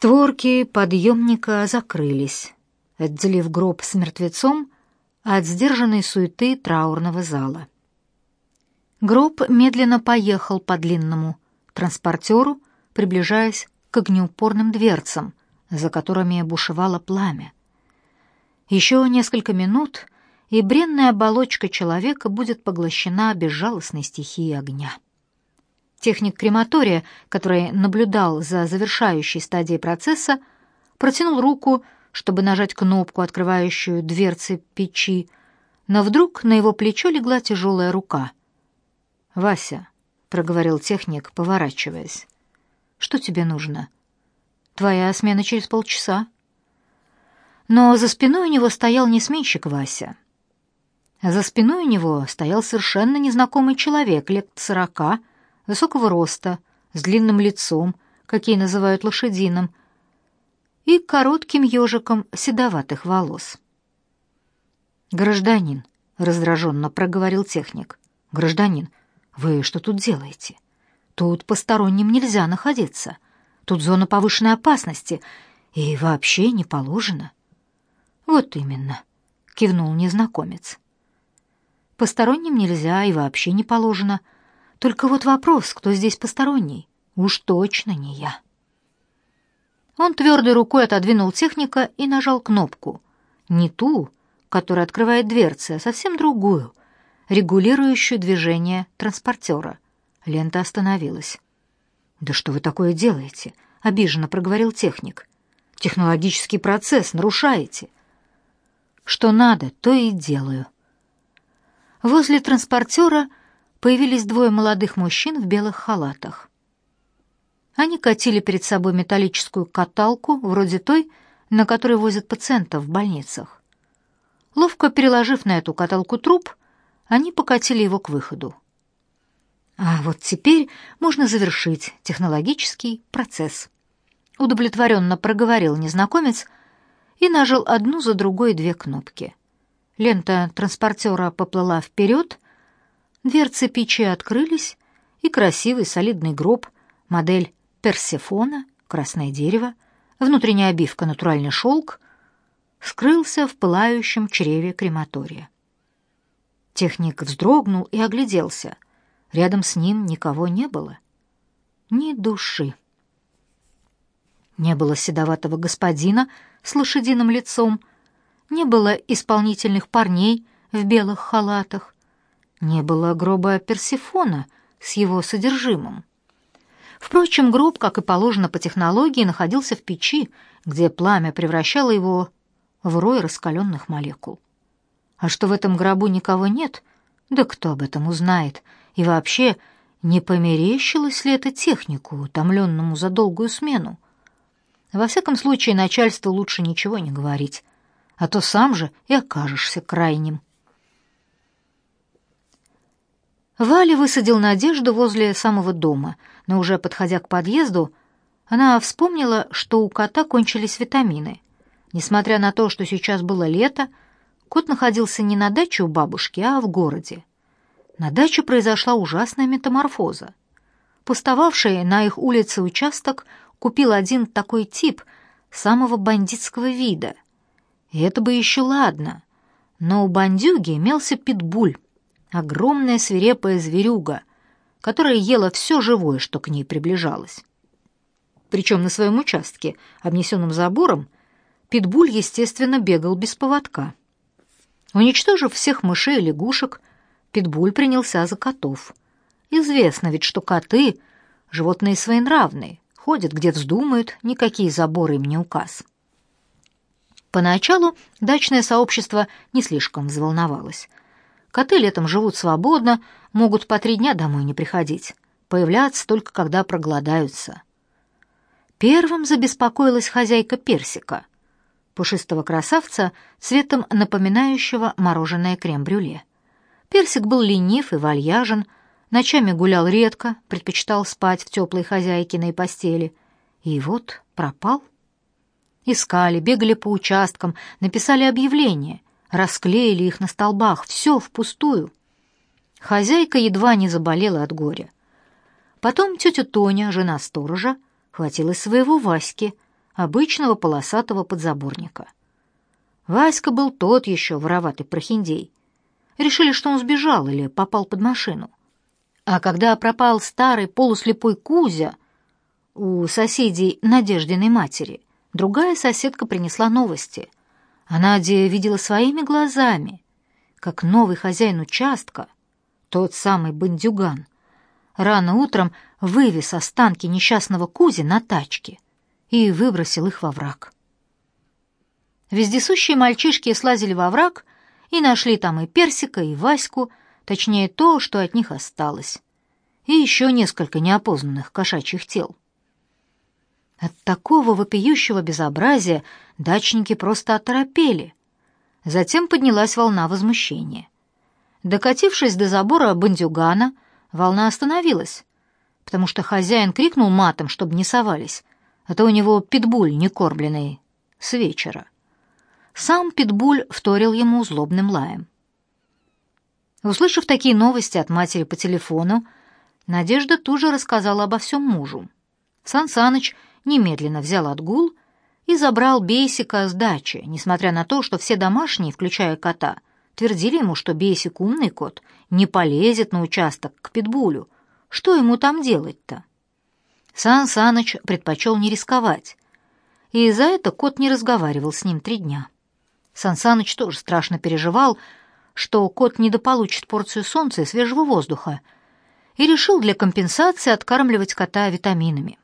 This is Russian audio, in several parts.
Створки подъемника закрылись, отделив гроб с мертвецом от сдержанной суеты траурного зала. Гроб медленно поехал по длинному транспортеру, приближаясь к огнеупорным дверцам, за которыми бушевало пламя. Еще несколько минут, и бренная оболочка человека будет поглощена безжалостной стихией огня. Техник крематория, который наблюдал за завершающей стадией процесса, протянул руку, чтобы нажать кнопку, открывающую дверцы печи, но вдруг на его плечо легла тяжелая рука. «Вася», — проговорил техник, поворачиваясь, — «что тебе нужно?» «Твоя смена через полчаса». Но за спиной у него стоял не сменщик Вася. За спиной у него стоял совершенно незнакомый человек, лет сорока, высокого роста, с длинным лицом, какие называют лошадиным, и коротким ежиком седоватых волос. «Гражданин», — раздраженно проговорил техник, — «гражданин, вы что тут делаете? Тут посторонним нельзя находиться. Тут зона повышенной опасности, и вообще не положено». «Вот именно», — кивнул незнакомец. «Посторонним нельзя и вообще не положено», — только вот вопрос, кто здесь посторонний? Уж точно не я. Он твердой рукой отодвинул техника и нажал кнопку. Не ту, которая открывает дверцы, а совсем другую, регулирующую движение транспортера. Лента остановилась. «Да что вы такое делаете?» — обиженно проговорил техник. «Технологический процесс нарушаете». «Что надо, то и делаю». Возле транспортера — появились двое молодых мужчин в белых халатах. Они катили перед собой металлическую каталку, вроде той, на которой возят пациентов в больницах. Ловко переложив на эту каталку труп, они покатили его к выходу. А вот теперь можно завершить технологический процесс. Удовлетворенно проговорил незнакомец и нажал одну за другой две кнопки. Лента транспортера поплыла вперед — Дверцы печи открылись, и красивый солидный гроб, модель Персефона, красное дерево, внутренняя обивка натуральный шелк, скрылся в пылающем чреве крематория. Техник вздрогнул и огляделся. Рядом с ним никого не было. Ни души. Не было седоватого господина с лошадиным лицом, не было исполнительных парней в белых халатах, не было гроба Персефона с его содержимым. Впрочем, гроб, как и положено по технологии, находился в печи, где пламя превращало его в рой раскаленных молекул. А что в этом гробу никого нет, да кто об этом узнает? И вообще, не померещилось ли это технику, утомленному за долгую смену? Во всяком случае, начальству лучше ничего не говорить, а то сам же и окажешься крайним. Валя высадил Надежду возле самого дома, но уже подходя к подъезду, она вспомнила, что у кота кончились витамины. Несмотря на то, что сейчас было лето, кот находился не на даче у бабушки, а в городе. На даче произошла ужасная метаморфоза. Пустовавший на их улице участок купил один такой тип самого бандитского вида. И это бы еще ладно, но у бандюги имелся питбуль, огромная свирепая зверюга, которая ела все живое, что к ней приближалось. Причем на своем участке, обнесенном забором, питбуль, естественно, бегал без поводка. Уничтожив всех мышей и лягушек, питбуль принялся за котов. Известно ведь, что коты — животные своенравные, ходят где вздумают, никакие заборы им не указ. Поначалу дачное сообщество не слишком взволновалось — Коты летом живут свободно, могут по три дня домой не приходить, появляться только когда проголодаются. Первым забеспокоилась хозяйка персика, пушистого красавца, цветом напоминающего мороженое крем-брюле. Персик был ленив и вальяжен, ночами гулял редко, предпочитал спать в теплой хозяйкиной постели. И вот пропал. Искали, бегали по участкам, написали объявление — расклеили их на столбах, все впустую. Хозяйка едва не заболела от горя. Потом тетя Тоня, жена сторожа, хватилась своего Васьки, обычного полосатого подзаборника. Васька был тот еще вороватый прохиндей. Решили, что он сбежал или попал под машину. А когда пропал старый полуслепой Кузя у соседей Надеждиной матери, другая соседка принесла новости — а Надя видела своими глазами, как новый хозяин участка, тот самый бандюган, рано утром вывез останки несчастного Кузи на тачке и выбросил их во враг. Вездесущие мальчишки слазили во враг и нашли там и Персика, и Ваську, точнее то, что от них осталось, и еще несколько неопознанных кошачьих тел. От такого вопиющего безобразия дачники просто оторопели. Затем поднялась волна возмущения. Докатившись до забора бандюгана, волна остановилась, потому что хозяин крикнул матом, чтобы не совались, а то у него питбуль некормленный с вечера. Сам питбуль вторил ему злобным лаем. Услышав такие новости от матери по телефону, Надежда тут же рассказала обо всем мужу. Сан Саныч – немедленно взял отгул и забрал Бейсика с дачи, несмотря на то, что все домашние, включая кота, твердили ему, что Бейсик умный кот, не полезет на участок к питбулю. Что ему там делать-то? Сан Саныч предпочел не рисковать, и из-за это кот не разговаривал с ним три дня. Сан Саныч тоже страшно переживал, что кот недополучит порцию солнца и свежего воздуха, и решил для компенсации откармливать кота витаминами.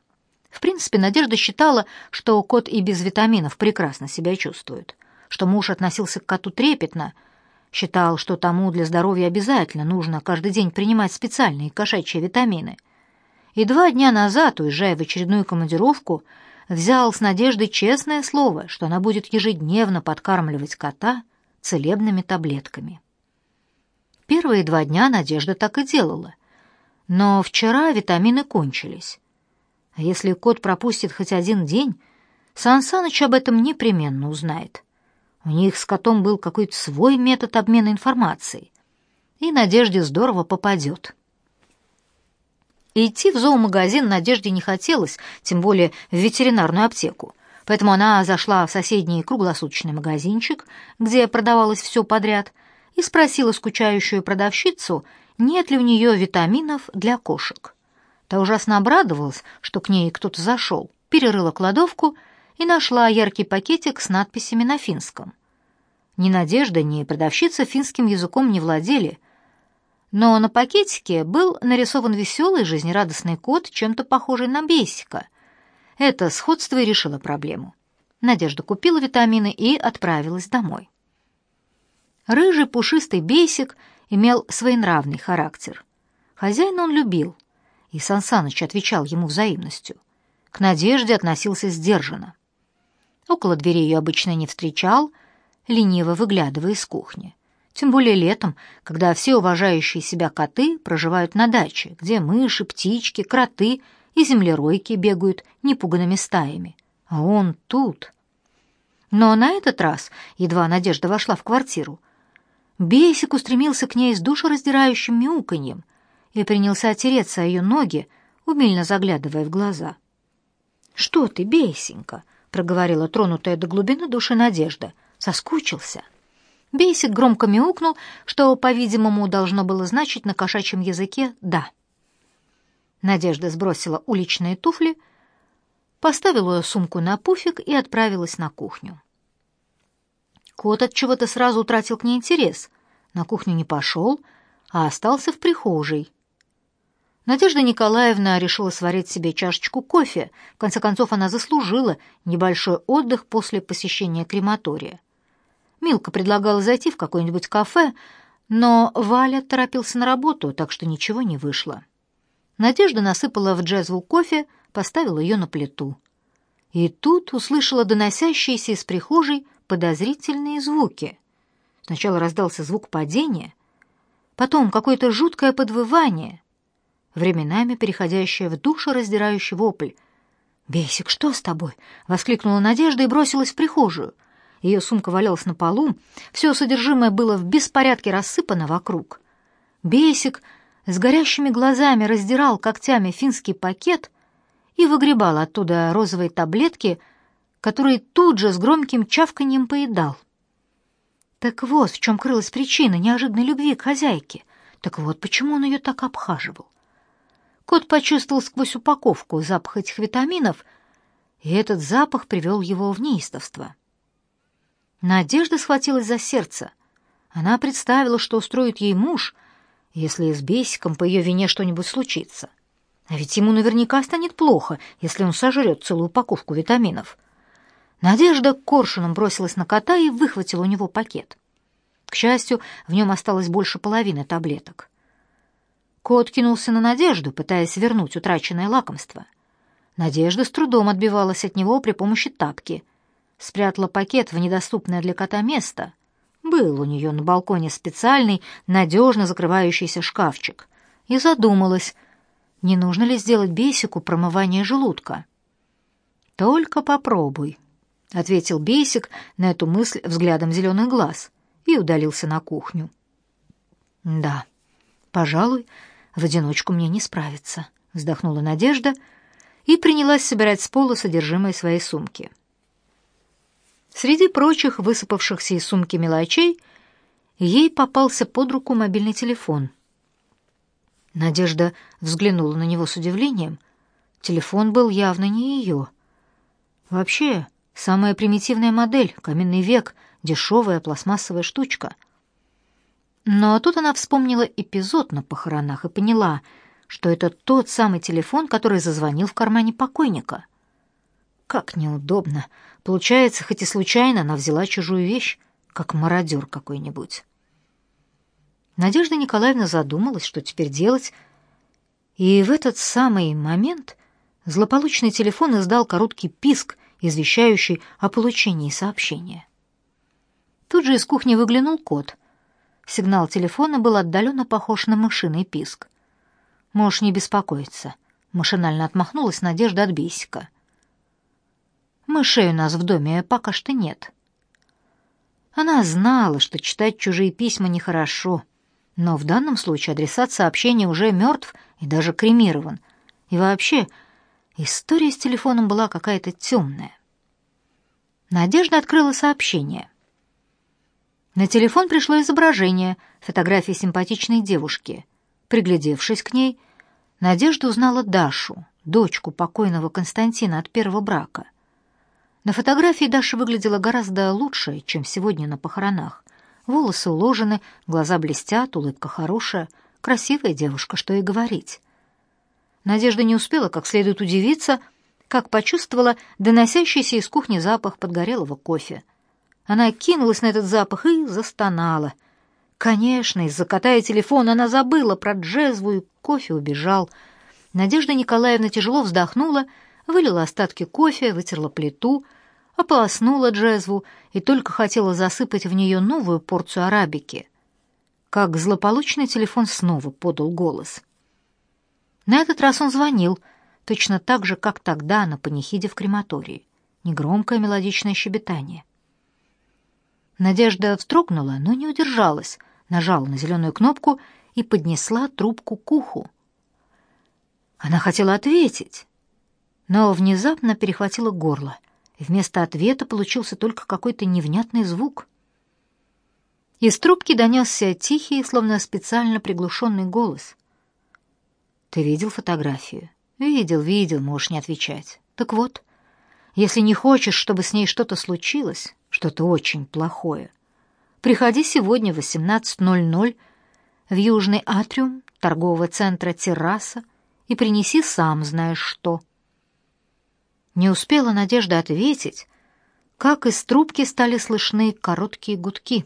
В принципе, Надежда считала, что кот и без витаминов прекрасно себя чувствует, что муж относился к коту трепетно, считал, что тому для здоровья обязательно нужно каждый день принимать специальные кошачьи витамины. И два дня назад, уезжая в очередную командировку, взял с Надеждой честное слово, что она будет ежедневно подкармливать кота целебными таблетками. Первые два дня Надежда так и делала. Но вчера витамины кончились. А если кот пропустит хоть один день, Сан Саныч об этом непременно узнает. У них с котом был какой-то свой метод обмена информацией. И Надежде здорово попадет. Идти в зоомагазин Надежде не хотелось, тем более в ветеринарную аптеку. Поэтому она зашла в соседний круглосуточный магазинчик, где продавалось все подряд, и спросила скучающую продавщицу, нет ли у нее витаминов для кошек. Та ужасно обрадовалась, что к ней кто-то зашел, перерыла кладовку и нашла яркий пакетик с надписями на финском. Ни Надежда, ни продавщица финским языком не владели, но на пакетике был нарисован веселый жизнерадостный кот, чем-то похожий на бесика. Это сходство и решило проблему. Надежда купила витамины и отправилась домой. Рыжий пушистый бесик имел своенравный характер. Хозяина он любил — и Сансаныч отвечал ему взаимностью. К Надежде относился сдержанно. Около двери ее обычно не встречал, лениво выглядывая из кухни. Тем более летом, когда все уважающие себя коты проживают на даче, где мыши, птички, кроты и землеройки бегают непуганными стаями. А он тут. Но на этот раз, едва Надежда вошла в квартиру, Бесик устремился к ней с душераздирающим мяуканьем — и принялся тереться о ее ноги, умильно заглядывая в глаза. «Что ты, бейсенька?» — проговорила тронутая до глубины души Надежда. «Соскучился». Бейсик громко мяукнул, что, по-видимому, должно было значить на кошачьем языке «да». Надежда сбросила уличные туфли, поставила сумку на пуфик и отправилась на кухню. Кот от чего-то сразу утратил к ней интерес. На кухню не пошел, а остался в прихожей. Надежда Николаевна решила сварить себе чашечку кофе. В конце концов, она заслужила небольшой отдых после посещения крематория. Милка предлагала зайти в какое-нибудь кафе, но Валя торопился на работу, так что ничего не вышло. Надежда насыпала в джезву кофе, поставила ее на плиту. И тут услышала доносящиеся из прихожей подозрительные звуки. Сначала раздался звук падения, потом какое-то жуткое подвывание — временами переходящая в душераздирающий вопль. «Бесик, что с тобой?» — воскликнула Надежда и бросилась в прихожую. Ее сумка валялась на полу, все содержимое было в беспорядке рассыпано вокруг. Бесик с горящими глазами раздирал когтями финский пакет и выгребал оттуда розовые таблетки, которые тут же с громким чавканьем поедал. Так вот, в чем крылась причина неожиданной любви к хозяйке. Так вот, почему он ее так обхаживал. Кот почувствовал сквозь упаковку запах этих витаминов, и этот запах привел его в неистовство. Надежда схватилась за сердце. Она представила, что устроит ей муж, если с Бесиком по ее вине что-нибудь случится. А ведь ему наверняка станет плохо, если он сожрет целую упаковку витаминов. Надежда коршуном бросилась на кота и выхватила у него пакет. К счастью, в нем осталось больше половины таблеток. Кот кинулся на Надежду, пытаясь вернуть утраченное лакомство. Надежда с трудом отбивалась от него при помощи тапки. Спрятала пакет в недоступное для кота место. Был у нее на балконе специальный, надежно закрывающийся шкафчик. И задумалась, не нужно ли сделать Бесику промывание желудка. «Только попробуй», — ответил Бесик на эту мысль взглядом зеленых глаз и удалился на кухню. «Да, пожалуй, в одиночку мне не справиться», — вздохнула Надежда и принялась собирать с пола содержимое своей сумки. Среди прочих высыпавшихся из сумки мелочей ей попался под руку мобильный телефон. Надежда взглянула на него с удивлением. Телефон был явно не ее. Вообще, самая примитивная модель, каменный век, дешевая пластмассовая штучка — но тут она вспомнила эпизод на похоронах и поняла, что это тот самый телефон, который зазвонил в кармане покойника. Как неудобно. Получается, хоть и случайно она взяла чужую вещь, как мародер какой-нибудь. Надежда Николаевна задумалась, что теперь делать, и в этот самый момент злополучный телефон издал короткий писк, извещающий о получении сообщения. Тут же из кухни выглянул кот — Сигнал телефона был отдаленно похож на мышиный писк. «Можешь не беспокоиться», — машинально отмахнулась Надежда от бесика. «Мышей у нас в доме пока что нет». Она знала, что читать чужие письма нехорошо, но в данном случае адресат сообщения уже мертв и даже кремирован. И вообще, история с телефоном была какая-то темная. Надежда открыла сообщение — на телефон пришло изображение фотографии симпатичной девушки. Приглядевшись к ней, Надежда узнала Дашу, дочку покойного Константина от первого брака. На фотографии Даша выглядела гораздо лучше, чем сегодня на похоронах. Волосы уложены, глаза блестят, улыбка хорошая, красивая девушка, что и говорить. Надежда не успела как следует удивиться, как почувствовала доносящийся из кухни запах подгорелого кофе — она кинулась на этот запах и застонала. Конечно, из-за кота и телефона она забыла про джезву и кофе убежал. Надежда Николаевна тяжело вздохнула, вылила остатки кофе, вытерла плиту, ополоснула джезву и только хотела засыпать в нее новую порцию арабики. Как злополучный телефон снова подал голос. На этот раз он звонил, точно так же, как тогда на панихиде в крематории. Негромкое мелодичное щебетание — Надежда вздрогнула, но не удержалась, нажала на зеленую кнопку и поднесла трубку к уху. Она хотела ответить, но внезапно перехватила горло, вместо ответа получился только какой-то невнятный звук. Из трубки донесся тихий, словно специально приглушенный голос. «Ты видел фотографию?» «Видел, видел, можешь не отвечать. Так вот, если не хочешь, чтобы с ней что-то случилось, что-то очень плохое. Приходи сегодня в 18.00 в южный атриум торгового центра «Терраса» и принеси сам знаешь что». Не успела Надежда ответить, как из трубки стали слышны короткие гудки.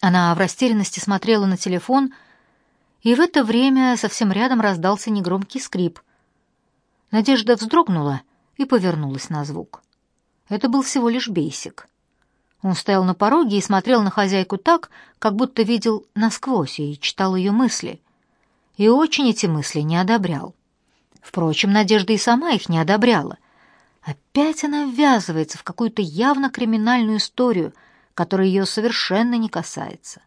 Она в растерянности смотрела на телефон, и в это время совсем рядом раздался негромкий скрип. Надежда вздрогнула и повернулась на звук. Это был всего лишь Бейсик. Он стоял на пороге и смотрел на хозяйку так, как будто видел насквозь и читал ее мысли. И очень эти мысли не одобрял. Впрочем, Надежда и сама их не одобряла. Опять она ввязывается в какую-то явно криминальную историю, которая ее совершенно не касается.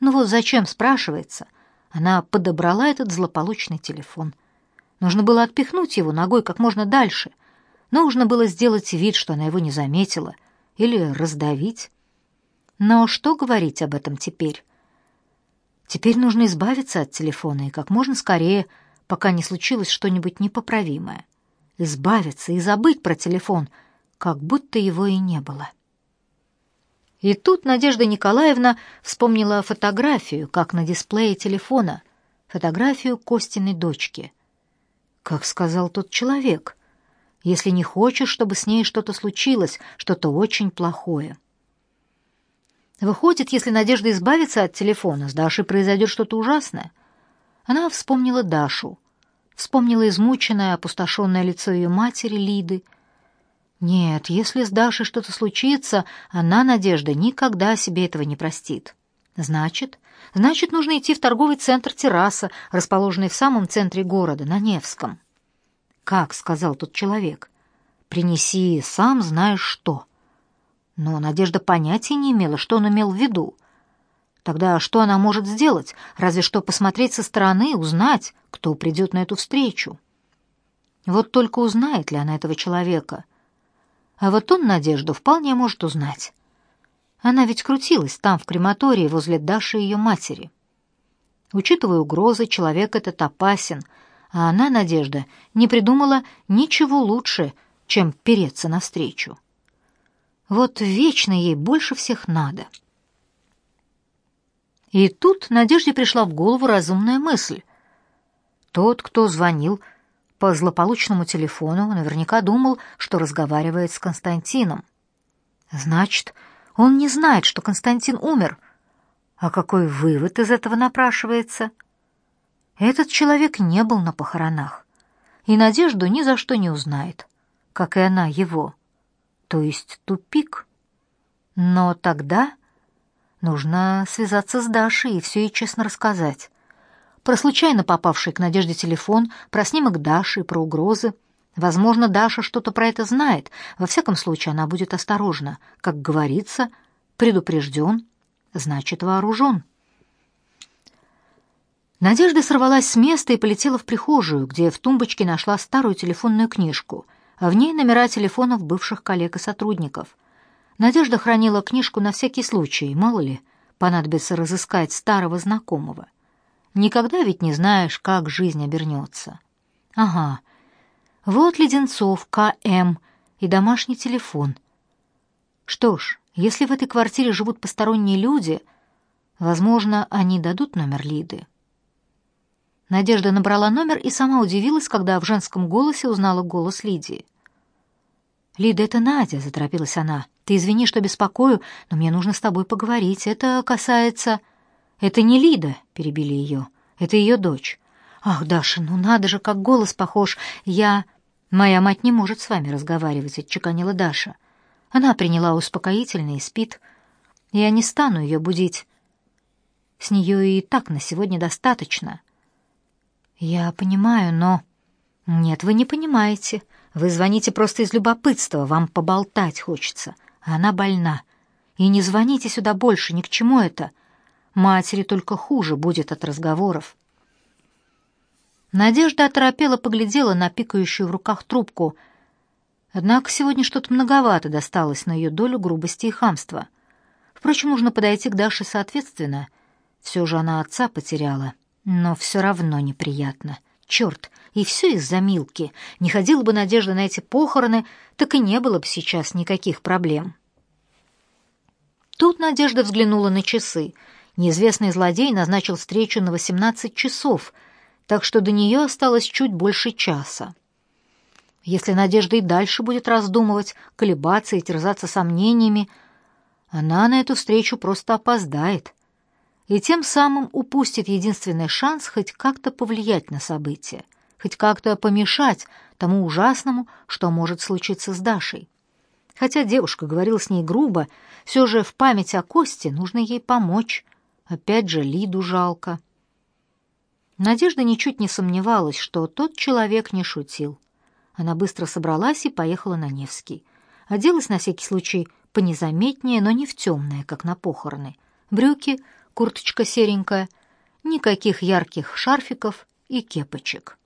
Ну вот зачем, спрашивается. Она подобрала этот злополучный телефон. Нужно было отпихнуть его ногой как можно дальше — Нужно было сделать вид, что она его не заметила, или раздавить. Но что говорить об этом теперь? Теперь нужно избавиться от телефона и как можно скорее, пока не случилось что-нибудь непоправимое. Избавиться и забыть про телефон, как будто его и не было. И тут Надежда Николаевна вспомнила фотографию, как на дисплее телефона, фотографию Костиной дочки. Как сказал тот человек — если не хочешь, чтобы с ней что-то случилось, что-то очень плохое. Выходит, если Надежда избавится от телефона, с Дашей произойдет что-то ужасное. Она вспомнила Дашу, вспомнила измученное, опустошенное лицо ее матери Лиды. Нет, если с Дашей что-то случится, она, Надежда, никогда себе этого не простит. Значит, значит, нужно идти в торговый центр «Терраса», расположенный в самом центре города, на Невском. Как сказал тот человек, принеси сам знаешь что. Но Надежда понятия не имела, что он имел в виду. Тогда что она может сделать? Разве что посмотреть со стороны, узнать, кто придет на эту встречу. Вот только узнает ли она этого человека. А вот он Надежду вполне может узнать. Она ведь крутилась там, в крематории, возле Даши и ее матери. Учитывая угрозы, человек этот опасен — а она, Надежда, не придумала ничего лучше, чем переться навстречу. Вот вечно ей больше всех надо. И тут Надежде пришла в голову разумная мысль. Тот, кто звонил по злополучному телефону, наверняка думал, что разговаривает с Константином. Значит, он не знает, что Константин умер. А какой вывод из этого напрашивается? — этот человек не был на похоронах и надежду ни за что не узнает, как и она его. То есть тупик. Но тогда нужно связаться с Дашей и все ей честно рассказать. Про случайно попавший к Надежде телефон, про снимок Даши, про угрозы. Возможно, Даша что-то про это знает. Во всяком случае, она будет осторожна. Как говорится, предупрежден, значит вооружен. Надежда сорвалась с места и полетела в прихожую, где в тумбочке нашла старую телефонную книжку, а в ней номера телефонов бывших коллег и сотрудников. Надежда хранила книжку на всякий случай, мало ли, понадобится разыскать старого знакомого. Никогда ведь не знаешь, как жизнь обернется. Ага, вот Леденцов, КМ и домашний телефон. Что ж, если в этой квартире живут посторонние люди, возможно, они дадут номер Лиды. Надежда набрала номер и сама удивилась, когда в женском голосе узнала голос Лидии. «Лида, это Надя», — заторопилась она. «Ты извини, что беспокою, но мне нужно с тобой поговорить. Это касается...» «Это не Лида», — перебили ее. «Это ее дочь». «Ах, Даша, ну надо же, как голос похож! Я...» «Моя мать не может с вами разговаривать», — отчеканила Даша. Она приняла успокоительный и спит. «Я не стану ее будить. С нее и так на сегодня достаточно». Я понимаю, но... Нет, вы не понимаете. Вы звоните просто из любопытства, вам поболтать хочется. Она больна. И не звоните сюда больше, ни к чему это. Матери только хуже будет от разговоров. Надежда оторопела, поглядела на пикающую в руках трубку. Однако сегодня что-то многовато досталось на ее долю грубости и хамства. Впрочем, нужно подойти к Даше соответственно. Все же она отца потеряла. Но все равно неприятно. Черт, и все из-за Милки. Не ходила бы Надежда на эти похороны, так и не было бы сейчас никаких проблем. Тут Надежда взглянула на часы. Неизвестный злодей назначил встречу на 18 часов, так что до нее осталось чуть больше часа. Если Надежда и дальше будет раздумывать, колебаться и терзаться сомнениями, она на эту встречу просто опоздает — и тем самым упустит единственный шанс хоть как-то повлиять на события, хоть как-то помешать тому ужасному, что может случиться с Дашей. Хотя девушка говорила с ней грубо, все же в память о Косте нужно ей помочь. Опять же, Лиду жалко. Надежда ничуть не сомневалась, что тот человек не шутил. Она быстро собралась и поехала на Невский. Оделась на всякий случай понезаметнее, но не в темное, как на похороны. Брюки, курточка серенькая, никаких ярких шарфиков и кепочек.